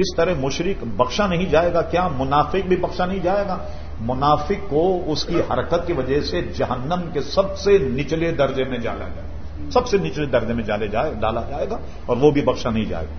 جس طرح مشرق بخشا نہیں جائے گا، کیا منافق بھی بخشا نہیں جائے گا؟ منافق کو اس کی حرکت کی وجہ سے جہنم کے سب سے نچلے درجے میں جالا جائے سب سے نچلے درجے میں جالے جائے ڈالا جائے گا اور وہ بھی بخشا نہیں جائے گا۔